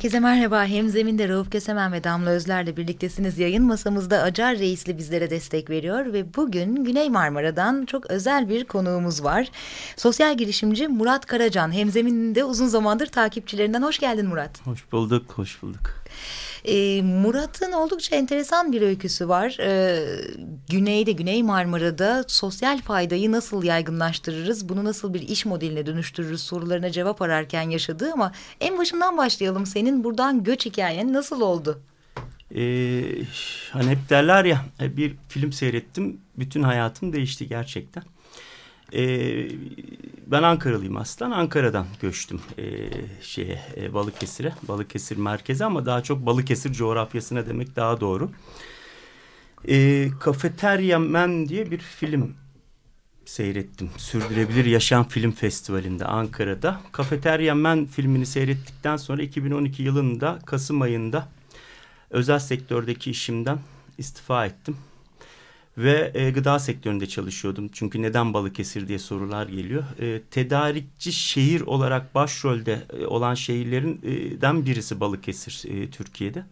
Herkese merhaba. Hem zeminde Rauf Kösemen ve Damla Özler'le birliktesiniz. Yayın masamızda Acar Reisli bizlere destek veriyor ve bugün Güney Marmara'dan çok özel bir konuğumuz var. Sosyal girişimci Murat Karacan. Hemzemin'de uzun zamandır takipçilerinden. Hoş geldin Murat. Hoş bulduk, hoş bulduk. E, Murat'ın oldukça enteresan bir öyküsü var. E, Güney'de, Güney Marmara'da sosyal faydayı nasıl yaygınlaştırırız, bunu nasıl bir iş modeline dönüştürürüz sorularına cevap ararken yaşadığı ama en başından başlayalım. Senin buradan göç hikayen nasıl oldu? Ee, hani hep derler ya bir film seyrettim, bütün hayatım değişti gerçekten. Ee, ben Ankaralıyım aslan. Ankara'dan göçtüm e, şeye e, Balıkesir'e. Balıkesir merkezi ama daha çok Balıkesir coğrafyasına demek daha doğru. E, Kafeterya Men diye bir film seyrettim. Sürdürülebilir Yaşam Film Festivali'nde Ankara'da. Kafeterya Men filmini seyrettikten sonra 2012 yılında Kasım ayında özel sektördeki işimden istifa ettim ve e, gıda sektöründe çalışıyordum. Çünkü neden Balıkesir diye sorular geliyor. E, tedarikçi şehir olarak başrolde e, olan şehirlerden birisi Balıkesir e, Türkiye'de.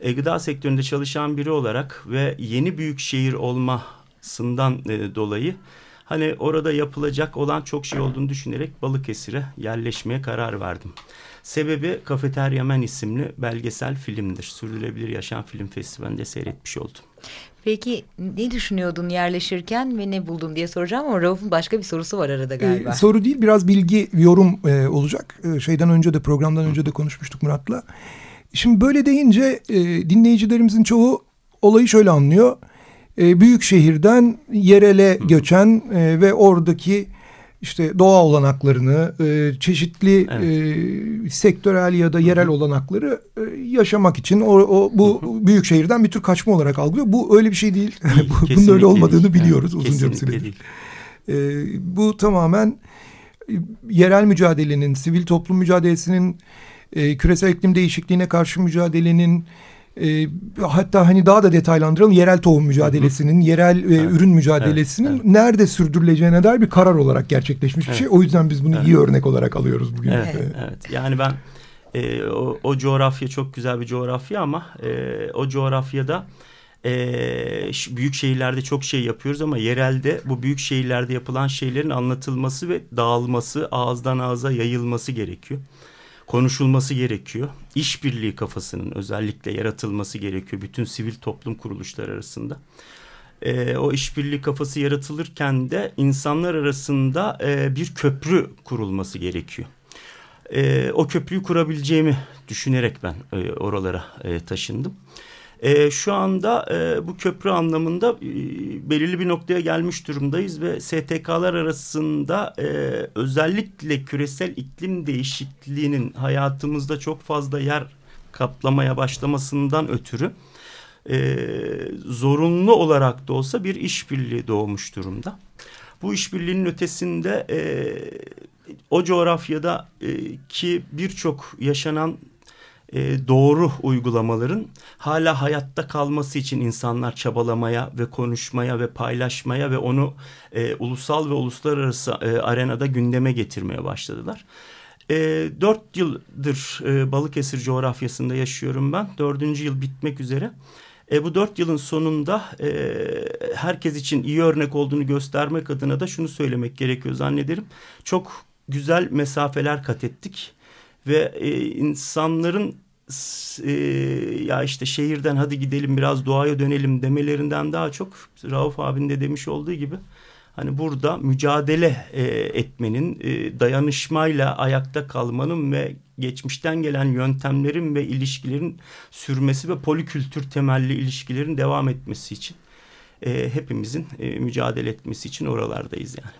E, gıda sektöründe çalışan biri olarak ve yeni büyük şehir olmasından e, dolayı hani orada yapılacak olan çok şey olduğunu düşünerek Balıkesir'e yerleşmeye karar verdim. Sebebi Kafeterya Men isimli belgesel filmdir. Sürdürülebilir Yaşam Film Festivali'nde seyretmiş oldum. Peki ne düşünüyordun yerleşirken ve ne buldun diye soracağım ama Rauf'un başka bir sorusu var arada galiba. Ee, soru değil biraz bilgi yorum e, olacak. E, şeyden önce de programdan önce de konuşmuştuk Murat'la. Şimdi böyle deyince e, dinleyicilerimizin çoğu olayı şöyle anlıyor. E, büyük şehirden yerele göçen e, ve oradaki işte doğa olanaklarını, e, çeşitli evet. e, sektörel ya da yerel olanakları e, yaşamak için o, o bu büyük şehirden bir tür kaçma olarak algılıyor. Bu öyle bir şey değil. değil Bunun öyle olmadığını değil. biliyoruz evet, uzunca bir süredir. E, bu tamamen yerel mücadelenin, sivil toplum mücadelesinin, e, küresel iklim değişikliğine karşı mücadelenin, e, hatta hani daha da detaylandıralım yerel tohum mücadelesinin, hı hı. yerel e, evet. ürün mücadelesinin evet. nerede sürdürüleceğine dair bir karar olarak gerçekleşmiş evet. bir şey. O yüzden biz bunu evet. iyi örnek olarak alıyoruz bugün. Evet, evet. evet. yani ben e, o, o coğrafya çok güzel bir coğrafya ama e, o coğrafyada e, büyük şehirlerde çok şey yapıyoruz ama yerelde bu büyük şehirlerde yapılan şeylerin anlatılması ve dağılması, ağızdan ağza yayılması gerekiyor konuşulması gerekiyor. İşbirliği kafasının özellikle yaratılması gerekiyor bütün sivil toplum kuruluşları arasında. E, o işbirliği kafası yaratılırken de insanlar arasında e, bir köprü kurulması gerekiyor. E, o köprüyü kurabileceğimi düşünerek ben e, oralara e, taşındım. Şu anda e, bu köprü anlamında e, belirli bir noktaya gelmiş durumdayız ve STK'lar arasında e, özellikle küresel iklim değişikliğinin hayatımızda çok fazla yer kaplamaya başlamasından ötürü e, zorunlu olarak da olsa bir işbirliği doğmuş durumda. Bu işbirliğinin ötesinde e, o coğrafyada e, ki birçok yaşanan e, doğru uygulamaların hala hayatta kalması için insanlar çabalamaya ve konuşmaya ve paylaşmaya ve onu e, ulusal ve uluslararası e, arenada gündeme getirmeye başladılar. E, dört yıldır e, Balıkesir coğrafyasında yaşıyorum ben. Dördüncü yıl bitmek üzere. E, bu dört yılın sonunda e, herkes için iyi örnek olduğunu göstermek adına da şunu söylemek gerekiyor zannederim. Çok güzel mesafeler kat ettik ve e, insanların e, ya işte şehirden hadi gidelim biraz doğaya dönelim demelerinden daha çok Rauf abinin de demiş olduğu gibi hani burada mücadele e, etmenin, e, dayanışmayla ayakta kalmanın ve geçmişten gelen yöntemlerin ve ilişkilerin sürmesi ve polikültür temelli ilişkilerin devam etmesi için e, hepimizin e, mücadele etmesi için oralardayız yani.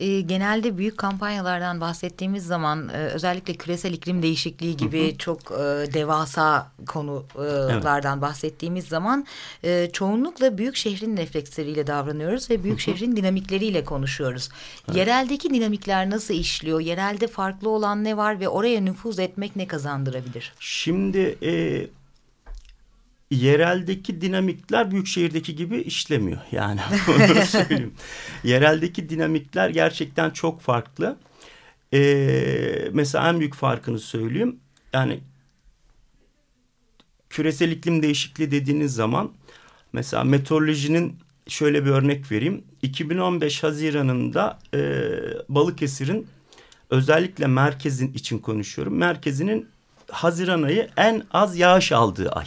E, genelde büyük kampanyalardan bahsettiğimiz zaman e, özellikle küresel iklim değişikliği gibi hı hı. çok e, devasa konulardan evet. bahsettiğimiz zaman e, çoğunlukla büyük şehrin refleksleriyle davranıyoruz ve büyük hı hı. şehrin dinamikleriyle konuşuyoruz. Evet. Yereldeki dinamikler nasıl işliyor? Yerelde farklı olan ne var ve oraya nüfuz etmek ne kazandırabilir? Şimdi e, yereldeki dinamikler büyük şehirdeki gibi işlemiyor. Yani söyleyeyim. Yereldeki dinamikler gerçekten çok farklı. Ee, mesela en büyük farkını söyleyeyim. Yani küresel iklim değişikliği dediğiniz zaman mesela meteorolojinin şöyle bir örnek vereyim. 2015 Haziran'ında e, Balıkesir'in özellikle merkezin için konuşuyorum. Merkezinin Haziran ayı en az yağış aldığı ay.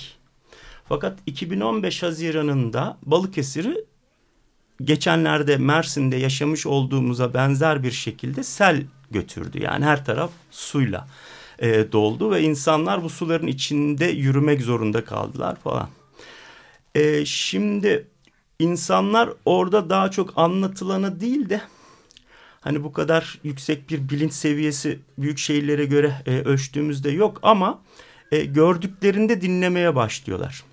Fakat 2015 Haziran'ında Balıkesir'i geçenlerde Mersin'de yaşamış olduğumuza benzer bir şekilde sel götürdü. Yani her taraf suyla e, doldu ve insanlar bu suların içinde yürümek zorunda kaldılar falan. E, şimdi insanlar orada daha çok anlatılanı değil de hani bu kadar yüksek bir bilinç seviyesi büyük şehirlere göre e, ölçtüğümüzde yok ama e, gördüklerinde dinlemeye başlıyorlar.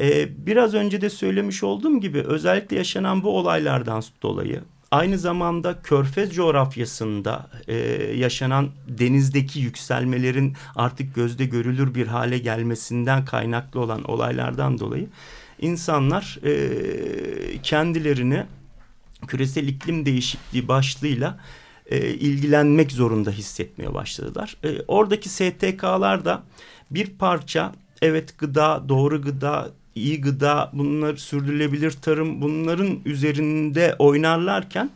Ee, biraz önce de söylemiş olduğum gibi özellikle yaşanan bu olaylardan dolayı aynı zamanda Körfez coğrafyasında e, yaşanan denizdeki yükselmelerin artık gözde görülür bir hale gelmesinden kaynaklı olan olaylardan dolayı insanlar e, kendilerini küresel iklim değişikliği başlığıyla e, ilgilenmek zorunda hissetmeye başladılar. E, oradaki STK'lar da bir parça evet gıda, doğru gıda, iyi gıda, bunlar sürdürülebilir tarım bunların üzerinde oynarlarken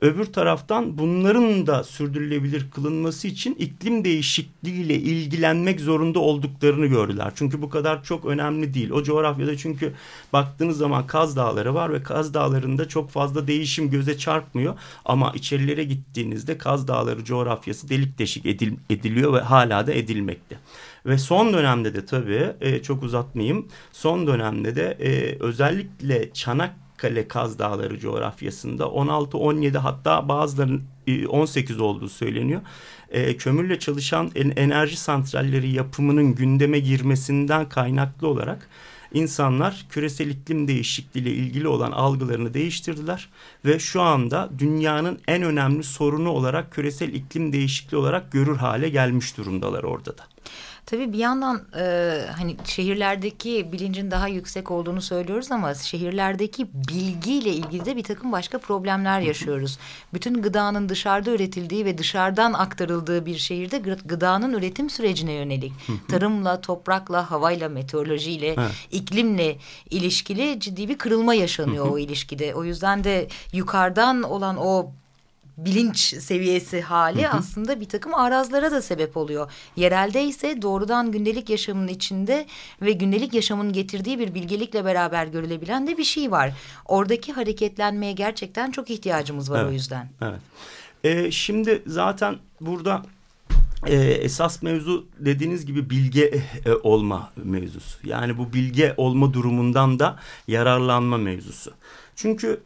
öbür taraftan bunların da sürdürülebilir kılınması için iklim değişikliğiyle ilgilenmek zorunda olduklarını gördüler. Çünkü bu kadar çok önemli değil. O coğrafyada çünkü baktığınız zaman Kaz Dağları var ve Kaz Dağları'nda çok fazla değişim göze çarpmıyor. Ama içerilere gittiğinizde Kaz Dağları coğrafyası delik deşik edil, ediliyor ve hala da edilmekte. Ve son dönemde de tabii e, çok uzatmayayım. Son dönemde de e, özellikle Çanakkale Kaz Dağları coğrafyasında 16-17 hatta bazılarının 18 olduğu söyleniyor. E, kömürle çalışan enerji santralleri yapımının gündeme girmesinden kaynaklı olarak insanlar küresel iklim değişikliği ile ilgili olan algılarını değiştirdiler ve şu anda dünyanın en önemli sorunu olarak küresel iklim değişikliği olarak görür hale gelmiş durumdalar orada da. Tabii bir yandan e, hani şehirlerdeki bilincin daha yüksek olduğunu söylüyoruz ama şehirlerdeki bilgiyle ilgili de bir takım başka problemler yaşıyoruz. Bütün gıdanın dışarıda üretildiği ve dışarıdan aktarıldığı bir şehirde gıdanın üretim sürecine yönelik tarımla, toprakla, havayla, meteorolojiyle, iklimle ilişkili ciddi bir kırılma yaşanıyor o ilişkide. O yüzden de yukarıdan olan o bilinç seviyesi hali hı hı. aslında bir takım arazlara da sebep oluyor. Yerelde ise doğrudan gündelik yaşamın içinde ve gündelik yaşamın getirdiği bir bilgelikle beraber görülebilen de bir şey var. Oradaki hareketlenmeye gerçekten çok ihtiyacımız var evet, o yüzden. Evet. Ee, şimdi zaten burada e, esas mevzu dediğiniz gibi bilge e, olma mevzusu. Yani bu bilge olma durumundan da yararlanma mevzusu. Çünkü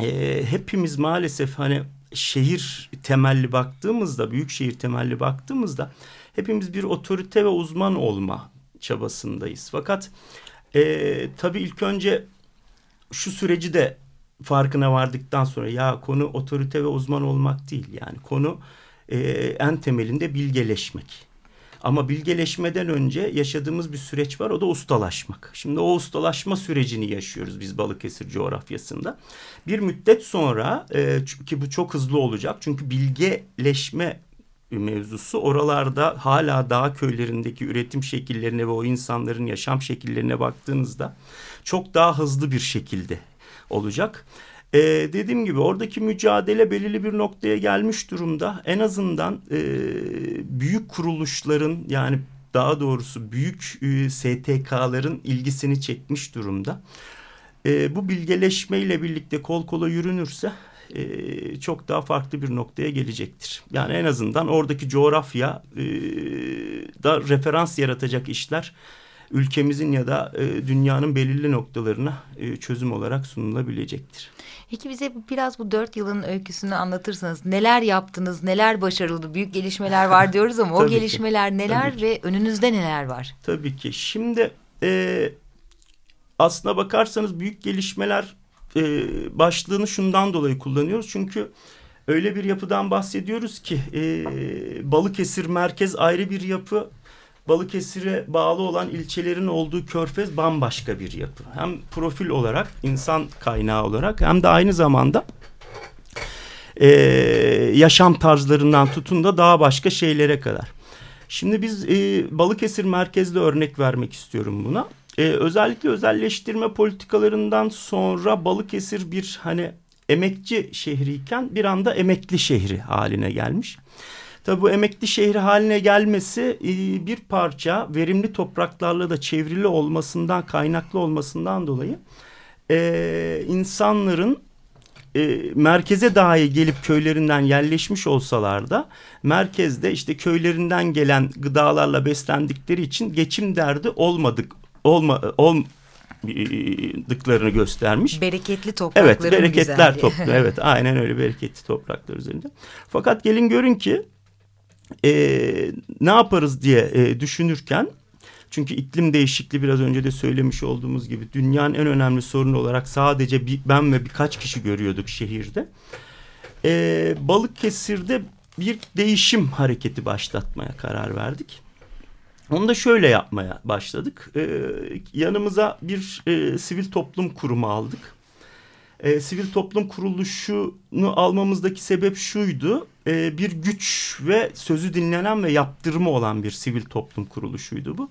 e, hepimiz maalesef hani şehir temelli baktığımızda, büyük şehir temelli baktığımızda hepimiz bir otorite ve uzman olma çabasındayız. Fakat e, tabii ilk önce şu süreci de farkına vardıktan sonra ya konu otorite ve uzman olmak değil. Yani konu e, en temelinde bilgeleşmek. Ama bilgeleşmeden önce yaşadığımız bir süreç var o da ustalaşmak. Şimdi o ustalaşma sürecini yaşıyoruz biz Balıkesir coğrafyasında. Bir müddet sonra e, ki bu çok hızlı olacak çünkü bilgeleşme mevzusu oralarda hala dağ köylerindeki üretim şekillerine ve o insanların yaşam şekillerine baktığınızda çok daha hızlı bir şekilde olacak. E, dediğim gibi oradaki mücadele belirli bir noktaya gelmiş durumda. En azından e, büyük kuruluşların yani daha doğrusu büyük e, STK'ların ilgisini çekmiş durumda. E, bu bilgeleşmeyle birlikte kol kola yürünürse e, çok daha farklı bir noktaya gelecektir. Yani en azından oradaki coğrafya e, da referans yaratacak işler ülkemizin ya da e, dünyanın belirli noktalarına e, çözüm olarak sunulabilecektir. Peki bize biraz bu dört yılın öyküsünü anlatırsanız neler yaptınız, neler başarıldı, büyük gelişmeler var diyoruz ama o gelişmeler ki. neler Tabii ve ki. önünüzde neler var? Tabii ki. Şimdi e, aslına bakarsanız büyük gelişmeler e, başlığını şundan dolayı kullanıyoruz. Çünkü öyle bir yapıdan bahsediyoruz ki e, Balıkesir merkez ayrı bir yapı, Balıkesir'e bağlı olan ilçelerin olduğu körfez bambaşka bir yapı. Hem profil olarak, insan kaynağı olarak hem de aynı zamanda e, yaşam tarzlarından tutun da daha başka şeylere kadar. Şimdi biz e, Balıkesir merkezli örnek vermek istiyorum buna. E, özellikle özelleştirme politikalarından sonra Balıkesir bir hani emekçi şehriyken bir anda emekli şehri haline gelmiş. Tabi bu emekli şehri haline gelmesi e, bir parça verimli topraklarla da çevrili olmasından kaynaklı olmasından dolayı e, insanların e, merkeze dahi gelip köylerinden yerleşmiş olsalar da merkezde işte köylerinden gelen gıdalarla beslendikleri için geçim derdi olmadık olma olmadıklarını göstermiş. Bereketli toprakların Evet bereketler toplu evet aynen öyle bereketli topraklar üzerinde. Fakat gelin görün ki e, ne yaparız diye e, düşünürken çünkü iklim değişikliği biraz önce de söylemiş olduğumuz gibi dünyanın en önemli sorunu olarak sadece bir, ben ve birkaç kişi görüyorduk şehirde. E, Balıkesir'de bir değişim hareketi başlatmaya karar verdik. Onu da şöyle yapmaya başladık. E, yanımıza bir e, sivil toplum kurumu aldık. E, sivil toplum kuruluşunu almamızdaki sebep şuydu e, bir güç ve sözü dinlenen ve yaptırımı olan bir sivil toplum kuruluşuydu bu.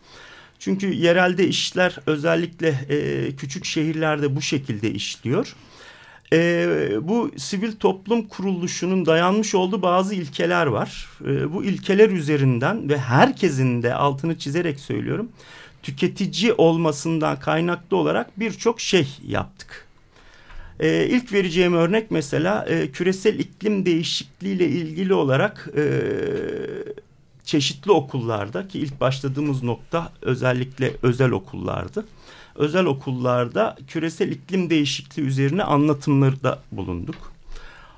Çünkü yerelde işler özellikle e, küçük şehirlerde bu şekilde işliyor. E, bu sivil toplum kuruluşunun dayanmış olduğu bazı ilkeler var. E, bu ilkeler üzerinden ve herkesin de altını çizerek söylüyorum tüketici olmasından kaynaklı olarak birçok şey yaptık. E, ilk vereceğim örnek mesela e, küresel iklim değişikliği ile ilgili olarak e, çeşitli okullarda ki ilk başladığımız nokta özellikle özel okullardı. Özel okullarda küresel iklim değişikliği üzerine anlatımlarda bulunduk.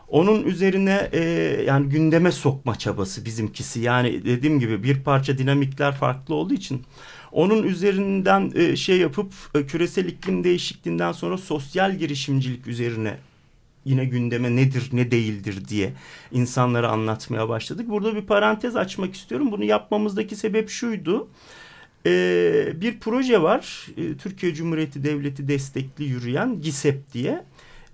Onun üzerine e, yani gündeme sokma çabası bizimkisi. Yani dediğim gibi bir parça dinamikler farklı olduğu için onun üzerinden e, şey yapıp e, küresel iklim değişikliğinden sonra sosyal girişimcilik üzerine yine gündeme nedir ne değildir diye insanlara anlatmaya başladık. Burada bir parantez açmak istiyorum. Bunu yapmamızdaki sebep şuydu. Ee, bir proje var. Ee, Türkiye Cumhuriyeti Devleti destekli yürüyen GİSEP diye.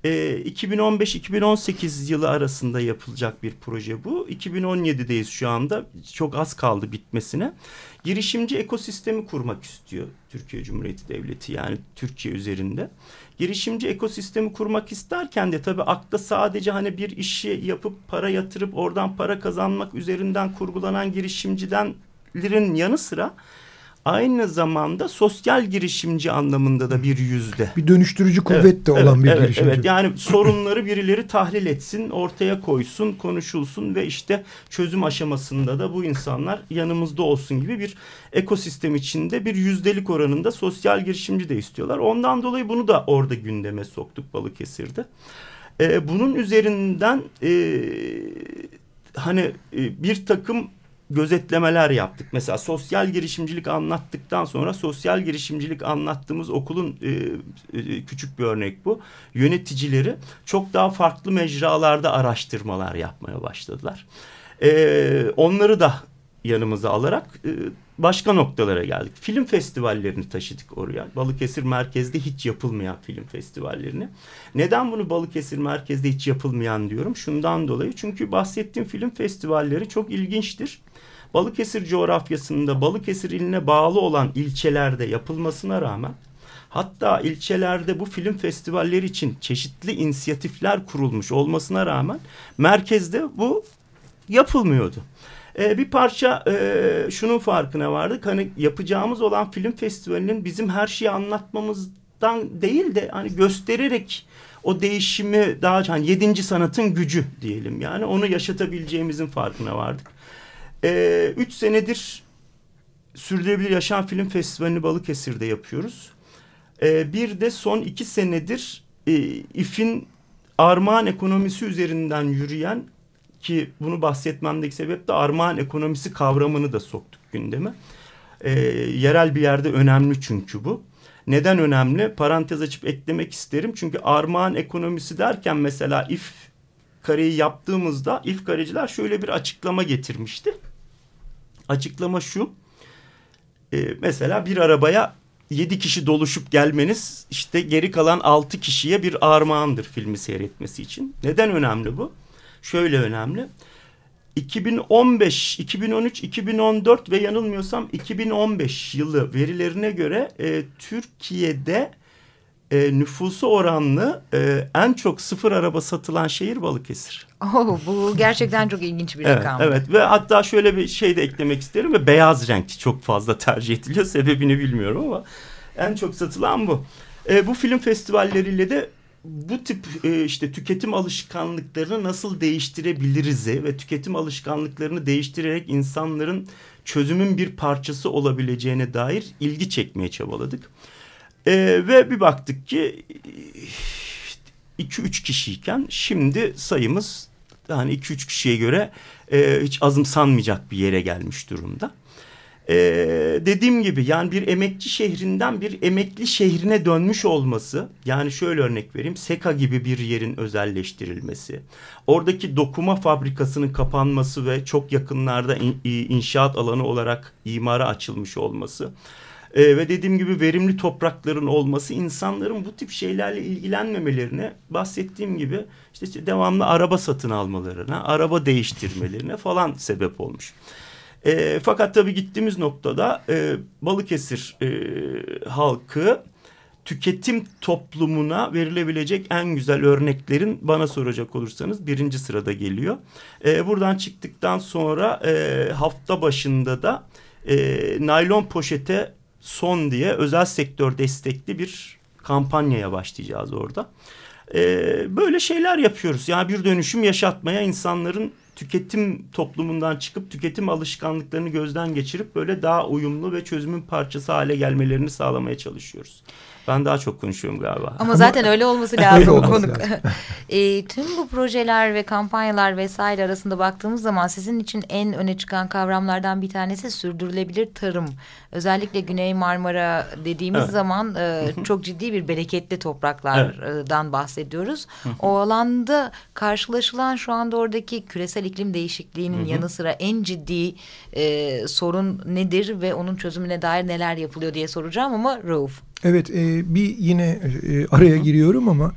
2015-2018 ee, yılı arasında yapılacak bir proje bu. 2017'deyiz şu anda. Çok az kaldı bitmesine. Girişimci ekosistemi kurmak istiyor Türkiye Cumhuriyeti Devleti yani Türkiye üzerinde. Girişimci ekosistemi kurmak isterken de tabii akla sadece hani bir işi yapıp para yatırıp oradan para kazanmak üzerinden kurgulanan girişimcilerin yanı sıra aynı zamanda sosyal girişimci anlamında da bir yüzde. Bir dönüştürücü kuvvet evet, de olan evet, bir evet, girişimci. Evet yani sorunları birileri tahlil etsin, ortaya koysun, konuşulsun ve işte çözüm aşamasında da bu insanlar yanımızda olsun gibi bir ekosistem içinde bir yüzdelik oranında sosyal girişimci de istiyorlar. Ondan dolayı bunu da orada gündeme soktuk Balıkesir'de. Ee, bunun üzerinden e, hani e, bir takım gözetlemeler yaptık. Mesela sosyal girişimcilik anlattıktan sonra sosyal girişimcilik anlattığımız okulun e, e, küçük bir örnek bu. Yöneticileri çok daha farklı mecralarda araştırmalar yapmaya başladılar. E, onları da yanımıza alarak e, başka noktalara geldik. Film festivallerini taşıdık oraya. Balıkesir merkezde hiç yapılmayan film festivallerini. Neden bunu Balıkesir merkezde hiç yapılmayan diyorum? Şundan dolayı. Çünkü bahsettiğim film festivalleri çok ilginçtir. Balıkesir coğrafyasında Balıkesir iline bağlı olan ilçelerde yapılmasına rağmen hatta ilçelerde bu film festivalleri için çeşitli inisiyatifler kurulmuş olmasına rağmen merkezde bu yapılmıyordu. Ee, bir parça e, şunun farkına vardık. Hani yapacağımız olan film festivalinin bizim her şeyi anlatmamız anlatmaktan değil de hani göstererek o değişimi daha hani yedinci sanatın gücü diyelim yani onu yaşatabileceğimizin farkına vardık. Ee, üç senedir Sürdürülebilir Yaşam Film Festivali'ni Balıkesir'de yapıyoruz. Ee, bir de son iki senedir e, İF'in armağan ekonomisi üzerinden yürüyen ki bunu bahsetmemdeki sebep de armağan ekonomisi kavramını da soktuk gündeme. Ee, yerel bir yerde önemli çünkü bu. Neden önemli? Parantez açıp eklemek isterim. Çünkü armağan ekonomisi derken mesela if kareyi yaptığımızda if kareciler şöyle bir açıklama getirmişti. Açıklama şu. Ee, mesela bir arabaya yedi kişi doluşup gelmeniz işte geri kalan altı kişiye bir armağandır filmi seyretmesi için. Neden önemli bu? Şöyle önemli. 2015, 2013, 2014 ve yanılmıyorsam 2015 yılı verilerine göre e, Türkiye'de e, nüfusu oranlı e, en çok sıfır araba satılan şehir Balıkesir. Oh, bu gerçekten çok ilginç bir evet, rakam. Evet ve hatta şöyle bir şey de eklemek isterim ve beyaz renk çok fazla tercih ediliyor. Sebebini bilmiyorum ama en çok satılan bu. E, bu film festivalleriyle de bu tip e, işte tüketim alışkanlıklarını nasıl değiştirebiliriz ve tüketim alışkanlıklarını değiştirerek insanların çözümün bir parçası olabileceğine dair ilgi çekmeye çabaladık. E, ve bir baktık ki 2-3 kişiyken şimdi sayımız yani 2-3 kişiye göre e, hiç azımsanmayacak bir yere gelmiş durumda. Ee, dediğim gibi yani bir emekçi şehrinden bir emekli şehrine dönmüş olması yani şöyle örnek vereyim Seka gibi bir yerin özelleştirilmesi oradaki dokuma fabrikasının kapanması ve çok yakınlarda in, inşaat alanı olarak imara açılmış olması ee, ve dediğim gibi verimli toprakların olması insanların bu tip şeylerle ilgilenmemelerine bahsettiğim gibi işte devamlı araba satın almalarına araba değiştirmelerine falan sebep olmuş. E, fakat tabii gittiğimiz noktada e, Balıkesir e, halkı tüketim toplumuna verilebilecek en güzel örneklerin bana soracak olursanız birinci sırada geliyor. E, buradan çıktıktan sonra e, hafta başında da e, naylon poşete son diye özel sektör destekli bir kampanyaya başlayacağız orada. E, böyle şeyler yapıyoruz. Yani bir dönüşüm yaşatmaya insanların tüketim toplumundan çıkıp tüketim alışkanlıklarını gözden geçirip böyle daha uyumlu ve çözümün parçası hale gelmelerini sağlamaya çalışıyoruz. Ben daha çok konuşuyorum galiba. Ama, Ama zaten öyle olması lazım öyle olması konuk. Lazım. e, tüm bu projeler ve kampanyalar vesaire arasında baktığımız zaman sizin için en öne çıkan kavramlardan bir tanesi sürdürülebilir tarım. Özellikle Güney Marmara dediğimiz evet. zaman e, çok ciddi bir bereketli topraklardan evet. bahsediyoruz. o alanda karşılaşılan şu anda oradaki küresel iklim değişikliğinin yanı sıra en ciddi e, sorun nedir ve onun çözümüne dair neler yapılıyor diye soracağım ama Rauf. Evet e, bir yine e, araya giriyorum ama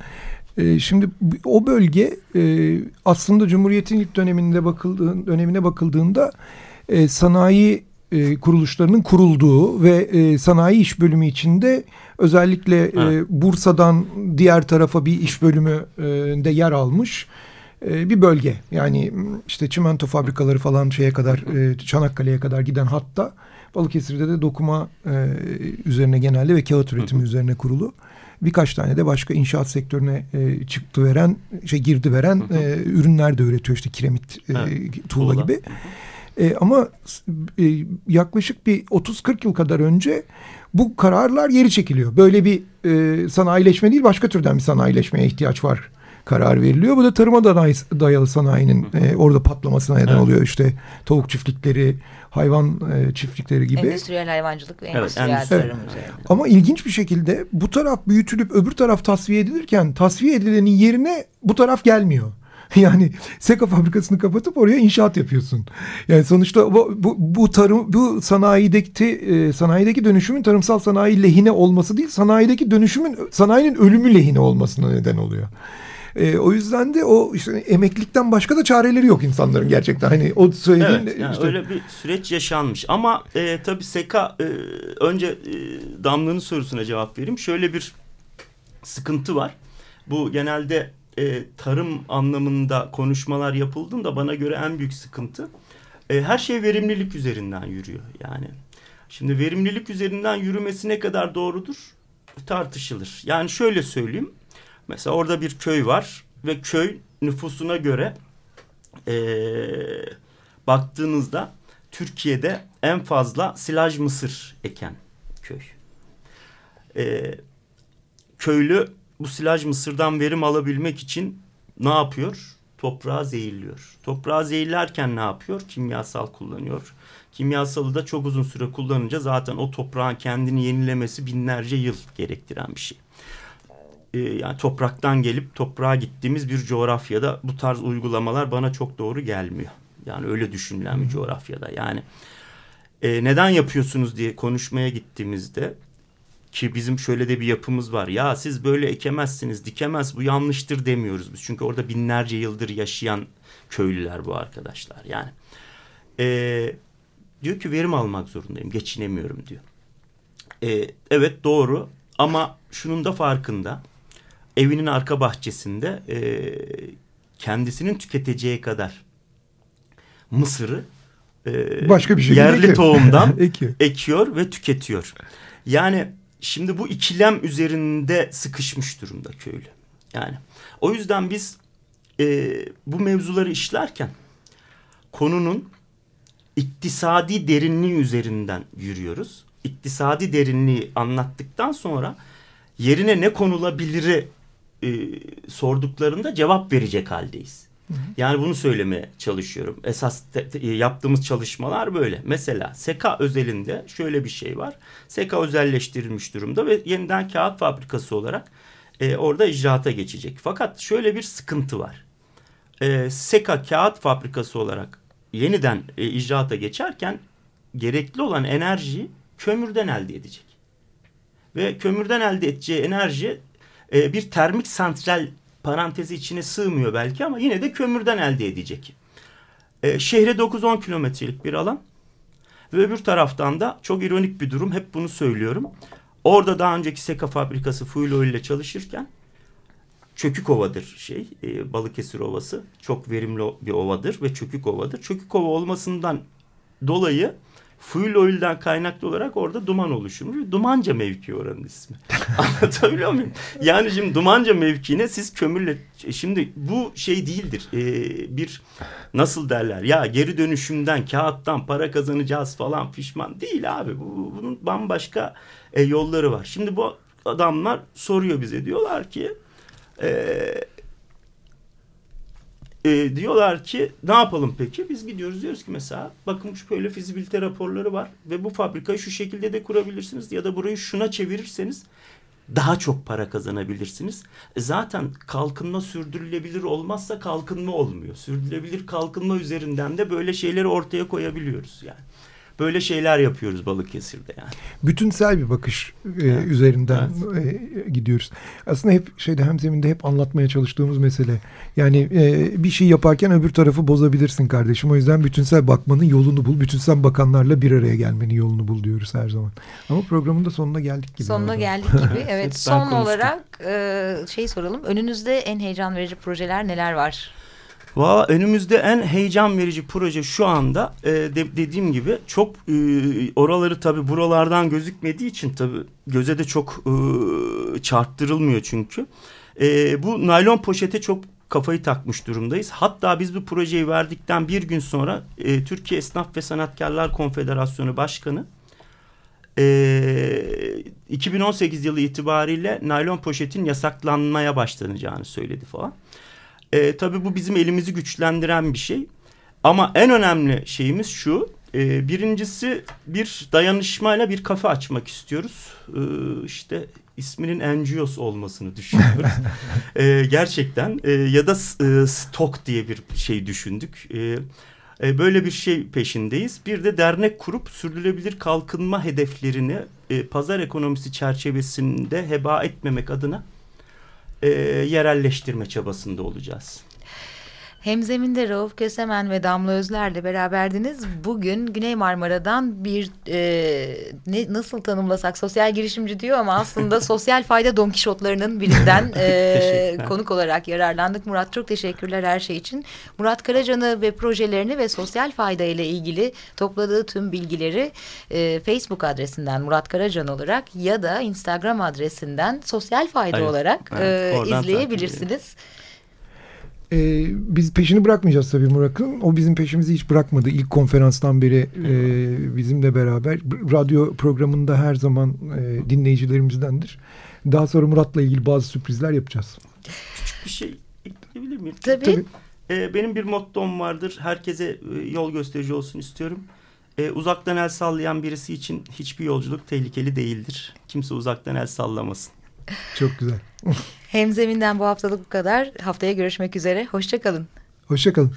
e, şimdi o bölge e, aslında Cumhuriyet'in ilk döneminde bakıldığın dönemine bakıldığında e, sanayi e, kuruluşlarının kurulduğu ve e, sanayi iş bölümü içinde özellikle e, Bursa'dan diğer tarafa bir iş bölümü e, de yer almış e, bir bölge. Yani işte çimento fabrikaları falan şeye kadar e, Çanakkale'ye kadar giden hatta Balıkesir'de de dokuma e, üzerine genelde ve kağıt üretimi üzerine kurulu. Birkaç tane de başka inşaat sektörüne e, çıktı veren, şey girdi veren e, ürünler de üretiyor işte kiremit, e, tuğla gibi. E, ama e, yaklaşık bir 30-40 yıl kadar önce bu kararlar geri çekiliyor. Böyle bir e, sanayileşme değil başka türden bir sanayileşmeye ihtiyaç var karar veriliyor. Bu da tarıma dayalı sanayinin e, orada patlamasına neden evet. oluyor. İşte tavuk çiftlikleri, hayvan e, çiftlikleri gibi. Endüstriyel hayvancılık ve endüstriyel evet, tarım evet. üzerine. Ama ilginç bir şekilde bu taraf büyütülüp öbür taraf tasfiye edilirken tasfiye edilenin yerine bu taraf gelmiyor. Yani seka fabrikasını kapatıp oraya inşaat yapıyorsun. Yani sonuçta bu, bu, bu tarım bu sanayideki e, sanayideki dönüşümün tarımsal sanayi lehine olması değil, sanayideki dönüşümün sanayinin ölümü lehine olmasına neden oluyor. E, o yüzden de o işte emeklilikten başka da çareleri yok insanların gerçekten. Hani o söylediğin evet, yani işte... öyle bir süreç yaşanmış. Ama e, tabii Seka e, önce e, Damla'nın sorusuna cevap vereyim. Şöyle bir sıkıntı var. Bu genelde e, tarım anlamında konuşmalar yapıldığında bana göre en büyük sıkıntı e, her şey verimlilik üzerinden yürüyor yani. Şimdi verimlilik üzerinden yürümesi ne kadar doğrudur? tartışılır. Yani şöyle söyleyeyim. Mesela orada bir köy var ve köy nüfusuna göre e, baktığınızda Türkiye'de en fazla silaj mısır eken köy. E, köylü bu silaj mısırdan verim alabilmek için ne yapıyor? Toprağı zehirliyor. Toprağı zehirlerken ne yapıyor? Kimyasal kullanıyor. Kimyasalı da çok uzun süre kullanınca zaten o toprağın kendini yenilemesi binlerce yıl gerektiren bir şey. Ee, yani topraktan gelip toprağa gittiğimiz bir coğrafyada bu tarz uygulamalar bana çok doğru gelmiyor. Yani öyle düşünülen bir coğrafyada. Yani e, neden yapıyorsunuz diye konuşmaya gittiğimizde ki bizim şöyle de bir yapımız var. Ya siz böyle ekemezsiniz, dikemez bu yanlıştır demiyoruz biz. Çünkü orada binlerce yıldır yaşayan köylüler bu arkadaşlar. Yani e, diyor ki verim almak zorundayım, geçinemiyorum diyor. E, evet doğru ama şunun da farkında. Evinin arka bahçesinde e, kendisinin tüketeceği kadar mısırı e, Başka bir şey yerli tohumdan ekiyor. ekiyor ve tüketiyor. Yani şimdi bu ikilem üzerinde sıkışmış durumda köylü. Yani o yüzden biz e, bu mevzuları işlerken konunun iktisadi derinliği üzerinden yürüyoruz. İktisadi derinliği anlattıktan sonra yerine ne konulabiliri e, sorduklarında cevap verecek haldeyiz. Yani bunu söylemeye çalışıyorum. Esas te, te, yaptığımız çalışmalar böyle. Mesela SEKA özelinde şöyle bir şey var. SEKA özelleştirilmiş durumda ve yeniden kağıt fabrikası olarak e, orada icraata geçecek. Fakat şöyle bir sıkıntı var. E, SEKA kağıt fabrikası olarak yeniden e, icraata geçerken gerekli olan enerjiyi kömürden elde edecek. Ve kömürden elde edeceği enerji e, bir termik santral parantezi içine sığmıyor belki ama yine de kömürden elde edecek. E, şehre 9-10 kilometrelik bir alan ve öbür taraftan da çok ironik bir durum hep bunu söylüyorum. Orada daha önceki Seka fabrikası fuel oil ile çalışırken Çökük Ova'dır şey e, Balıkesir Ovası çok verimli bir ovadır ve Çökük Ova'dır. Çökük Ova olmasından dolayı fuel oil'den kaynaklı olarak orada duman oluşmuş. Dumanca mevki oranın ismi. Anlatabiliyor muyum? Yani şimdi Dumanca mevkiine siz kömürle şimdi bu şey değildir. Ee, bir nasıl derler ya geri dönüşümden kağıttan para kazanacağız falan pişman değil abi. Bu, bunun bambaşka e, yolları var. Şimdi bu adamlar soruyor bize diyorlar ki eee e, diyorlar ki ne yapalım peki? Biz gidiyoruz diyoruz ki mesela bakın şu böyle fizibilite raporları var ve bu fabrikayı şu şekilde de kurabilirsiniz ya da burayı şuna çevirirseniz daha çok para kazanabilirsiniz. E zaten kalkınma sürdürülebilir olmazsa kalkınma olmuyor. Sürdürülebilir kalkınma üzerinden de böyle şeyleri ortaya koyabiliyoruz yani. Böyle şeyler yapıyoruz Balıkesir'de yani. Bütünsel bir bakış e, üzerinden e, gidiyoruz. Aslında hep şeyde hem zeminde hep anlatmaya çalıştığımız mesele. Yani e, bir şey yaparken öbür tarafı bozabilirsin kardeşim. O yüzden bütünsel bakmanın yolunu bul. Bütünsel bakanlarla bir araya gelmenin yolunu bul diyoruz her zaman. Ama programın da sonuna geldik gibi. Sonuna orada. geldik gibi. Evet son konuştum. olarak e, şey soralım. Önünüzde en heyecan verici projeler neler var? Valla önümüzde en heyecan verici proje şu anda e, de, dediğim gibi çok e, oraları tabi buralardan gözükmediği için tabi göze de çok e, çarptırılmıyor çünkü. E, bu naylon poşete çok kafayı takmış durumdayız. Hatta biz bu projeyi verdikten bir gün sonra e, Türkiye Esnaf ve Sanatkarlar Konfederasyonu Başkanı e, 2018 yılı itibariyle naylon poşetin yasaklanmaya başlanacağını söyledi falan. E, tabii bu bizim elimizi güçlendiren bir şey. Ama en önemli şeyimiz şu. E, birincisi bir dayanışmayla bir kafe açmak istiyoruz. E, işte isminin Engios olmasını düşünüyoruz. e, gerçekten e, ya da e, stok diye bir şey düşündük. E, e, böyle bir şey peşindeyiz. Bir de dernek kurup sürdürülebilir kalkınma hedeflerini e, pazar ekonomisi çerçevesinde heba etmemek adına e, yerelleştirme çabasında olacağız. Hemzeminde Rauf Kösemen ve Damla Özler'le beraberdiniz. Bugün Güney Marmara'dan bir e, ne, nasıl tanımlasak sosyal girişimci diyor ama aslında sosyal fayda donkişotlarının birinden e, konuk olarak yararlandık. Murat çok teşekkürler her şey için. Murat Karacan'ı ve projelerini ve sosyal fayda ile ilgili topladığı tüm bilgileri e, Facebook adresinden Murat Karacan olarak ya da Instagram adresinden sosyal fayda Hayır, olarak evet, e, izleyebilirsiniz. Ee, biz peşini bırakmayacağız tabii Murat'ın. O bizim peşimizi hiç bırakmadı. İlk konferanstan beri e, bizimle beraber. Radyo programında her zaman e, dinleyicilerimizdendir. Daha sonra Murat'la ilgili bazı sürprizler yapacağız. Küçük bir şey ekleyebilir miyim? Tabii. Tabii. Ee, benim bir mottom vardır. Herkese e, yol gösterici olsun istiyorum. Ee, uzaktan el sallayan birisi için hiçbir yolculuk tehlikeli değildir. Kimse uzaktan el sallamasın. Çok güzel. Hemzeminden bu haftalık bu kadar. Haftaya görüşmek üzere. Hoşçakalın. Hoşçakalın.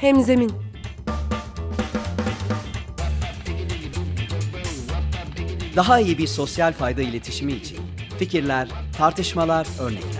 Hemzemin Daha iyi bir sosyal fayda iletişimi için fikirler, tartışmalar, örnekler.